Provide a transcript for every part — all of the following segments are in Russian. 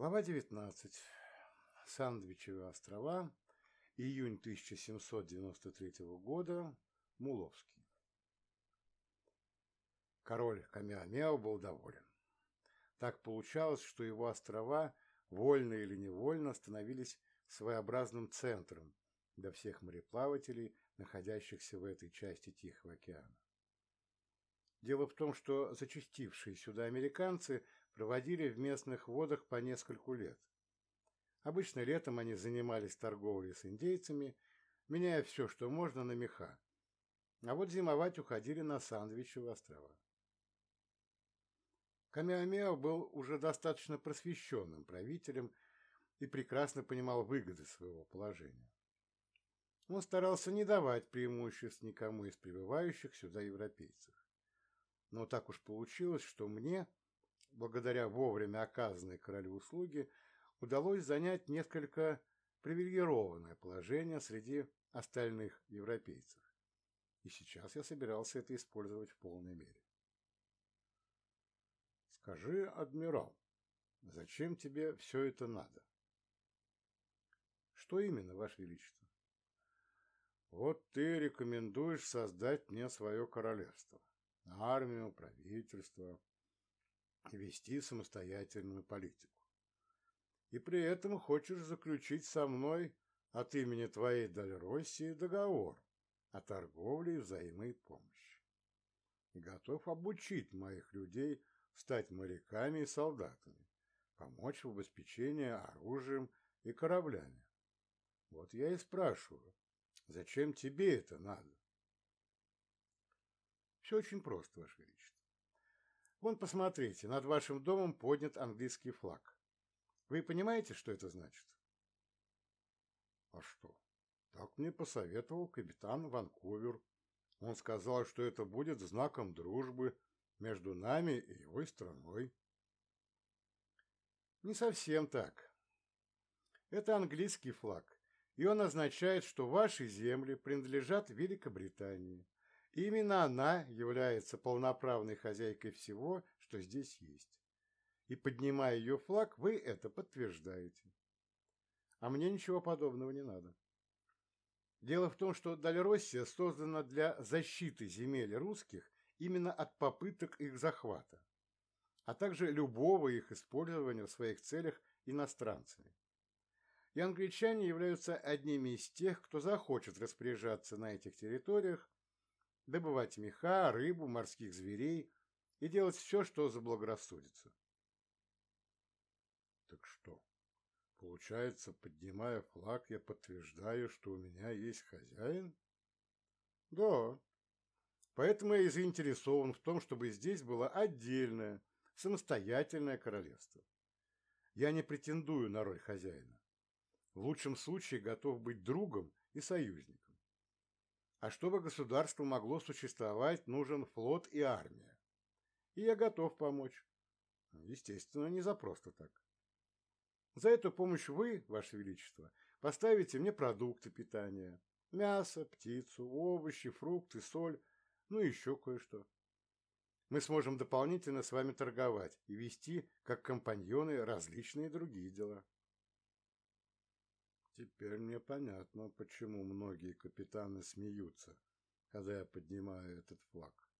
Глава 19. Сандвичевые острова. Июнь 1793 года. Муловский. Король Камеамео был доволен. Так получалось, что его острова, вольно или невольно, становились своеобразным центром для всех мореплавателей, находящихся в этой части Тихого океана. Дело в том, что зачастившие сюда американцы проводили в местных водах по нескольку лет. Обычно летом они занимались торговлей с индейцами, меняя все, что можно, на меха. А вот зимовать уходили на Сандвичевые острова. Камеамео был уже достаточно просвещенным правителем и прекрасно понимал выгоды своего положения. Он старался не давать преимуществ никому из прибывающих сюда европейцев. Но так уж получилось, что мне, благодаря вовремя оказанной королю услуги, удалось занять несколько привилегированное положение среди остальных европейцев. И сейчас я собирался это использовать в полной мере. Скажи, адмирал, зачем тебе все это надо? Что именно, Ваше Величество? Вот ты рекомендуешь создать мне свое королевство, армию, правительство, и вести самостоятельную политику. И при этом хочешь заключить со мной от имени твоей Дальроссии договор о торговле и взаимной помощи. И готов обучить моих людей стать моряками и солдатами, помочь в обеспечении оружием и кораблями. Вот я и спрашиваю, зачем тебе это надо? Все очень просто, Ваше Величество. Вон, посмотрите, над вашим домом поднят английский флаг. Вы понимаете, что это значит? А что? Так мне посоветовал капитан Ванкувер. Он сказал, что это будет знаком дружбы между нами и его страной. Не совсем так. Это английский флаг, и он означает, что ваши земли принадлежат Великобритании, именно она является полноправной хозяйкой всего, что здесь есть. И поднимая ее флаг, вы это подтверждаете. А мне ничего подобного не надо. Дело в том, что Дальроссия создана для защиты земель русских именно от попыток их захвата, а также любого их использования в своих целях иностранцами. И англичане являются одними из тех, кто захочет распоряжаться на этих территориях добывать меха, рыбу, морских зверей и делать все, что заблагорассудится. Так что, получается, поднимая флаг, я подтверждаю, что у меня есть хозяин? Да. Поэтому я и заинтересован в том, чтобы здесь было отдельное, самостоятельное королевство. Я не претендую на роль хозяина. В лучшем случае готов быть другом и союзником. А чтобы государство могло существовать, нужен флот и армия. И я готов помочь. Естественно, не за просто так. За эту помощь вы, Ваше Величество, поставите мне продукты питания. Мясо, птицу, овощи, фрукты, соль, ну и еще кое-что. Мы сможем дополнительно с вами торговать и вести, как компаньоны, различные другие дела. Теперь мне понятно, почему многие капитаны смеются, когда я поднимаю этот флаг.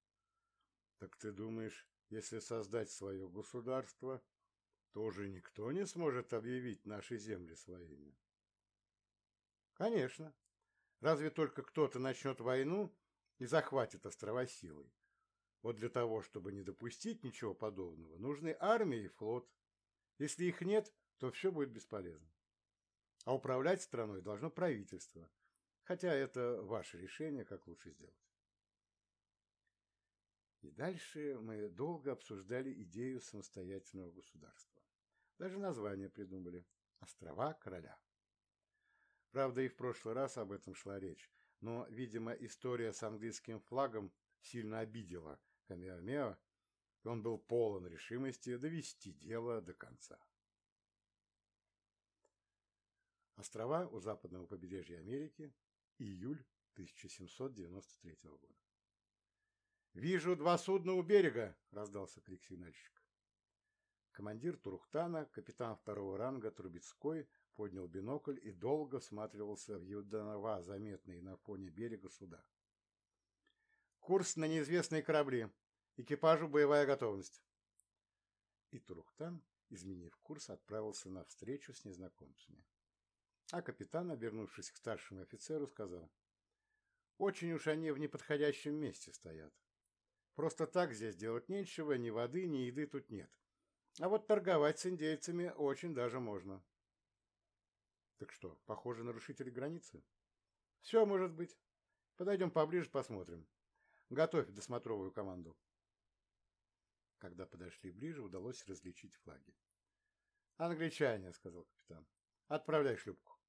Так ты думаешь, если создать свое государство, то уже никто не сможет объявить наши земли своими? Конечно. Разве только кто-то начнет войну и захватит острова силой. Вот для того, чтобы не допустить ничего подобного, нужны армия и флот. Если их нет, то все будет бесполезно. А управлять страной должно правительство. Хотя это ваше решение, как лучше сделать. И дальше мы долго обсуждали идею самостоятельного государства. Даже название придумали – «Острова короля». Правда, и в прошлый раз об этом шла речь, но, видимо, история с английским флагом сильно обидела Камеомео, и он был полон решимости довести дело до конца. Острова у западного побережья Америки, июль 1793 года. «Вижу два судна у берега!» — раздался крик сигнальщика. Командир Турухтана, капитан второго ранга Трубецкой, поднял бинокль и долго всматривался в едва заметные на фоне берега суда. «Курс на неизвестные корабли. Экипажу боевая готовность». И Турухтан, изменив курс, отправился на встречу с незнакомцами. А капитан, обернувшись к старшему офицеру, сказал, «Очень уж они в неподходящем месте стоят. Просто так здесь делать нечего, ни воды, ни еды тут нет. А вот торговать с индейцами очень даже можно». «Так что, похоже нарушители границы?» «Все может быть. Подойдем поближе, посмотрим. Готовь досмотровую команду». Когда подошли ближе, удалось различить флаги. «Англичане», — сказал капитан. «Отправляй шлюпку».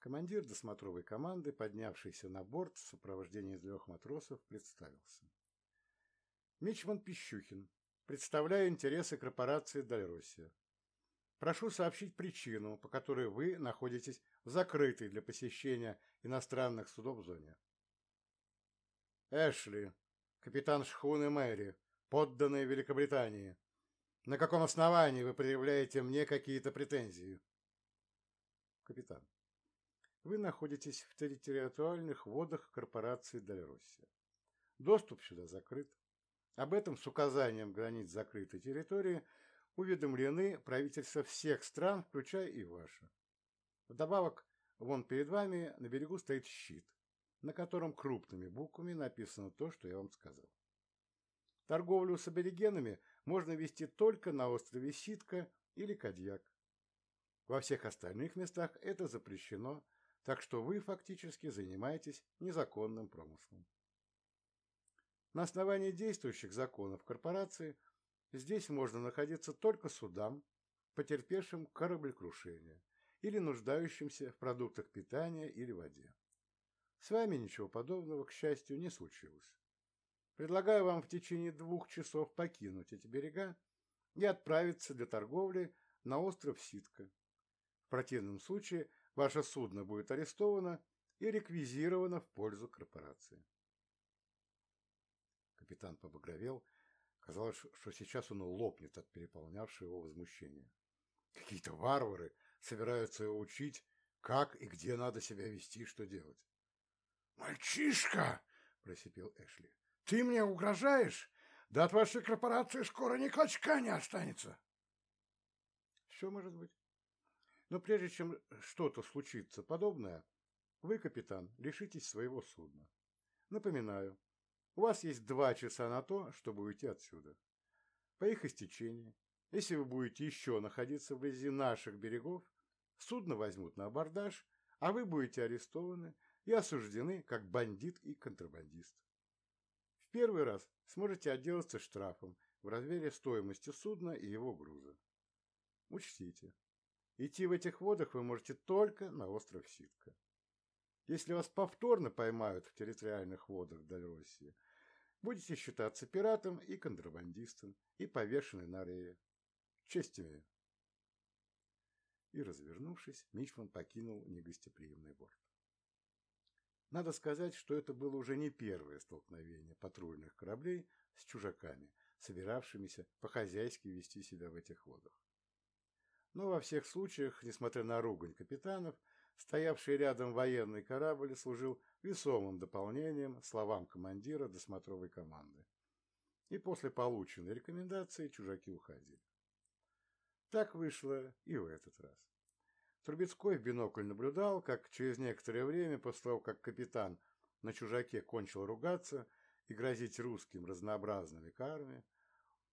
Командир досмотровой команды, поднявшийся на борт в сопровождении трех матросов, представился. Мичман Пищухин. Представляю интересы корпорации Дальроссия. Прошу сообщить причину, по которой вы находитесь в закрытой для посещения иностранных судов зоне. Эшли, капитан шхуны Мэри, подданные Великобритании. На каком основании вы предъявляете мне какие-то претензии? Капитан, вы находитесь в территориальных водах корпорации Дальроссия. Доступ сюда закрыт. Об этом с указанием границ закрытой территории уведомлены правительства всех стран, включая и ваше. Вдобавок, вон перед вами на берегу стоит щит, на котором крупными буквами написано то, что я вам сказал. Торговлю с аборигенами можно вести только на острове Ситка или Кадьяк. Во всех остальных местах это запрещено, так что вы фактически занимаетесь незаконным промыслом. На основании действующих законов корпорации здесь можно находиться только судам, потерпевшим кораблекрушение или нуждающимся в продуктах питания или воде. С вами ничего подобного, к счастью, не случилось. Предлагаю вам в течение двух часов покинуть эти берега и отправиться для торговли на остров Ситка. В противном случае ваше судно будет арестовано и реквизировано в пользу корпорации. Капитан побагровел. Казалось, что сейчас он лопнет от переполнявшего его возмущения. Какие-то варвары собираются его учить, как и где надо себя вести и что делать. «Мальчишка!» – просипел Эшли. Ты мне угрожаешь? Да от вашей корпорации скоро ни клочка не останется. Все может быть. Но прежде чем что-то случится подобное, вы, капитан, лишитесь своего судна. Напоминаю, у вас есть два часа на то, чтобы уйти отсюда. По их истечении, если вы будете еще находиться вблизи наших берегов, судно возьмут на абордаж, а вы будете арестованы и осуждены как бандит и контрабандист первый раз сможете отделаться штрафом в размере стоимости судна и его груза. Учтите, идти в этих водах вы можете только на остров Ситка. Если вас повторно поймают в территориальных водах Дальроссии, будете считаться пиратом и контрабандистом и повешены на рее. Честь имею. И, развернувшись, Мичман покинул негостеприимный борт. Надо сказать, что это было уже не первое столкновение патрульных кораблей с чужаками, собиравшимися по-хозяйски вести себя в этих водах. Но во всех случаях, несмотря на ругань капитанов, стоявший рядом военный корабль служил весомым дополнением словам командира досмотровой команды. И после полученной рекомендации чужаки уходили. Так вышло и в этот раз. Трубецкой в бинокль наблюдал, как через некоторое время, после того, как капитан на чужаке кончил ругаться и грозить русским разнообразными карами,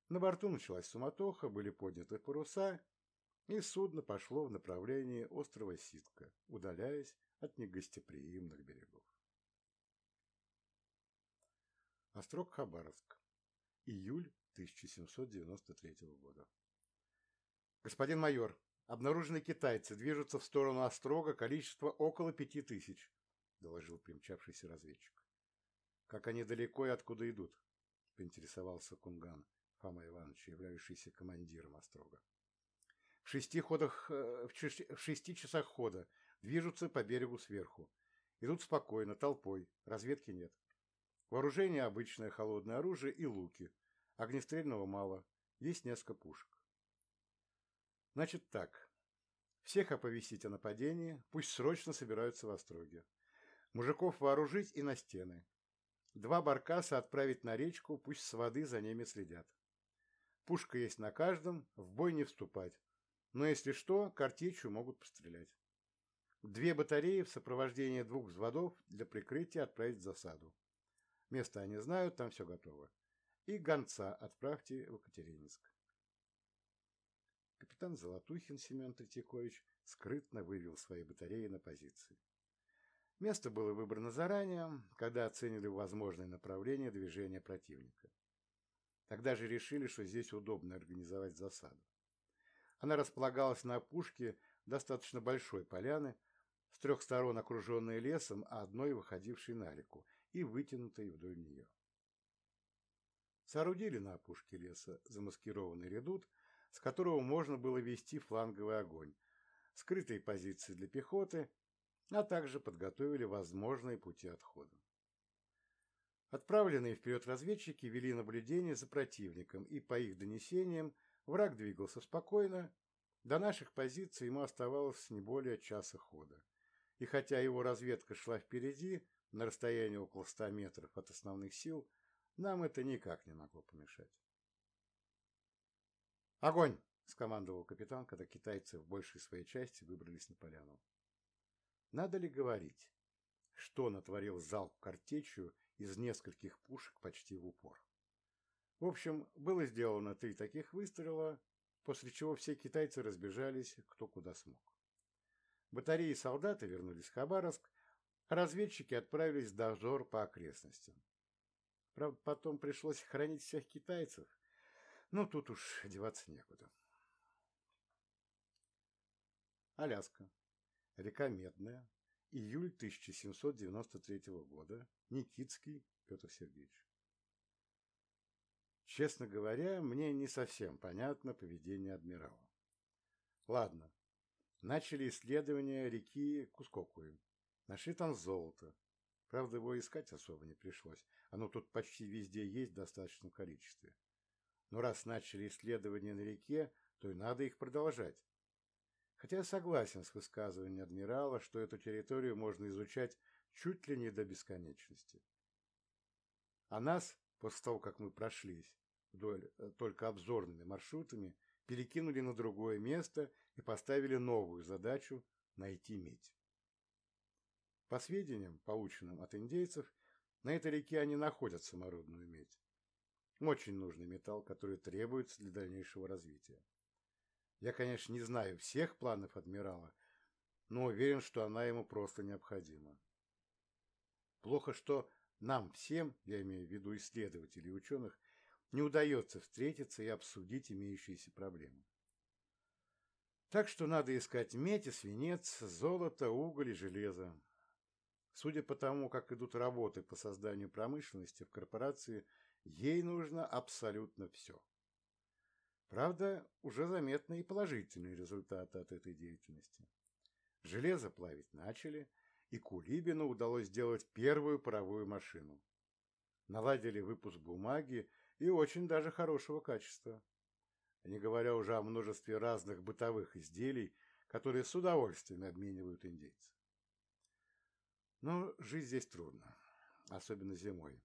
на борту началась суматоха, были подняты паруса, и судно пошло в направлении острова Ситка, удаляясь от негостеприимных берегов. Острог Хабаровск. Июль 1793 года. Господин майор, Обнаружены китайцы, движутся в сторону Острога, количество около пяти тысяч, — доложил примчавшийся разведчик. — Как они далеко и откуда идут? — поинтересовался Кунган, Фома Иванович, являющийся командиром Острога. — В шести, ходах, э, в шести часах хода, движутся по берегу сверху. Идут спокойно, толпой, разведки нет. Вооружение обычное холодное оружие и луки. Огнестрельного мало. есть несколько пушек. Значит так, всех оповестить о нападении, пусть срочно собираются в Остроге. Мужиков вооружить и на стены. Два баркаса отправить на речку, пусть с воды за ними следят. Пушка есть на каждом, в бой не вступать. Но если что, картечью могут пострелять. Две батареи в сопровождении двух взводов для прикрытия отправить в засаду. Место они знают, там все готово. И гонца отправьте в Екатерининск. Капитан Золотухин Семен Третьякович скрытно вывел свои батареи на позиции. Место было выбрано заранее, когда оценили возможное направление движения противника. Тогда же решили, что здесь удобно организовать засаду. Она располагалась на опушке достаточно большой поляны, с трех сторон окруженной лесом, а одной выходившей на реку и вытянутой вдоль нее. Соорудили на опушке леса замаскированный редут, с которого можно было вести фланговый огонь, скрытые позиции для пехоты, а также подготовили возможные пути отхода. Отправленные вперед разведчики вели наблюдение за противником, и по их донесениям враг двигался спокойно, до наших позиций ему оставалось не более часа хода. И хотя его разведка шла впереди, на расстоянии около ста метров от основных сил, нам это никак не могло помешать. «Огонь!» — скомандовал капитан, когда китайцы в большей своей части выбрались на поляну. Надо ли говорить, что натворил залп картечью из нескольких пушек почти в упор? В общем, было сделано три таких выстрела, после чего все китайцы разбежались кто куда смог. Батареи солдаты вернулись в Хабаровск, а разведчики отправились в дозор по окрестностям. Правда, потом пришлось хранить всех китайцев, но тут уж деваться некуда. Аляска. Река Медная. Июль 1793 года. Никитский Петр Сергеевич. Честно говоря, мне не совсем понятно поведение адмирала. Ладно. Начали исследование реки Кускокуи. Нашли там золото. Правда, его искать особо не пришлось. Оно тут почти везде есть в достаточном количестве. Но раз начали исследования на реке, то и надо их продолжать. Хотя согласен с высказыванием адмирала, что эту территорию можно изучать чуть ли не до бесконечности. А нас, после того, как мы прошлись вдоль э, только обзорными маршрутами, перекинули на другое место и поставили новую задачу – найти медь. По сведениям, полученным от индейцев, на этой реке они находят самородную медь. Очень нужный металл, который требуется для дальнейшего развития. Я, конечно, не знаю всех планов адмирала, но уверен, что она ему просто необходима. Плохо, что нам всем, я имею в виду исследователей и ученых, не удается встретиться и обсудить имеющиеся проблемы. Так что надо искать медь и свинец, золото, уголь и железо. Судя по тому, как идут работы по созданию промышленности в корпорации, ей нужно абсолютно все. Правда, уже заметны и положительные результаты от этой деятельности. Железо плавить начали, и Кулибину удалось сделать первую паровую машину. Наладили выпуск бумаги и очень даже хорошего качества. Не говоря уже о множестве разных бытовых изделий, которые с удовольствием обменивают индейцы. Но жить здесь трудно, особенно зимой.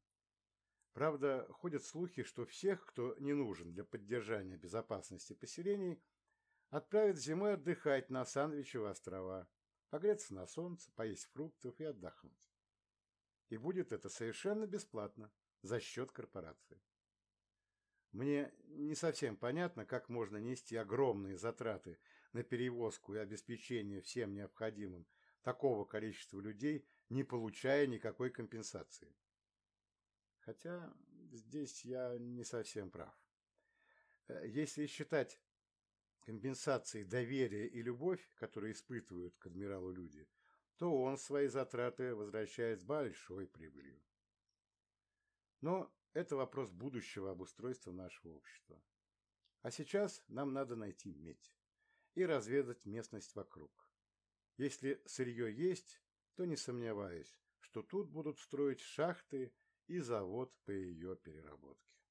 Правда, ходят слухи, что всех, кто не нужен для поддержания безопасности поселений, отправят зимой отдыхать на Сандвичевы острова, погреться на солнце, поесть фруктов и отдохнуть. И будет это совершенно бесплатно, за счет корпорации. Мне не совсем понятно, как можно нести огромные затраты на перевозку и обеспечение всем необходимым такого количества людей, не получая никакой компенсации. Хотя здесь я не совсем прав. Э, если считать компенсацией доверие и любовь, которые испытывают к адмиралу люди, то он свои затраты возвращает с большой прибылью. Но это вопрос будущего обустройства нашего общества. А сейчас нам надо найти медь и разведать местность вокруг. Если сырье есть, то не сомневаюсь, что тут будут строить шахты и завод по ее переработке.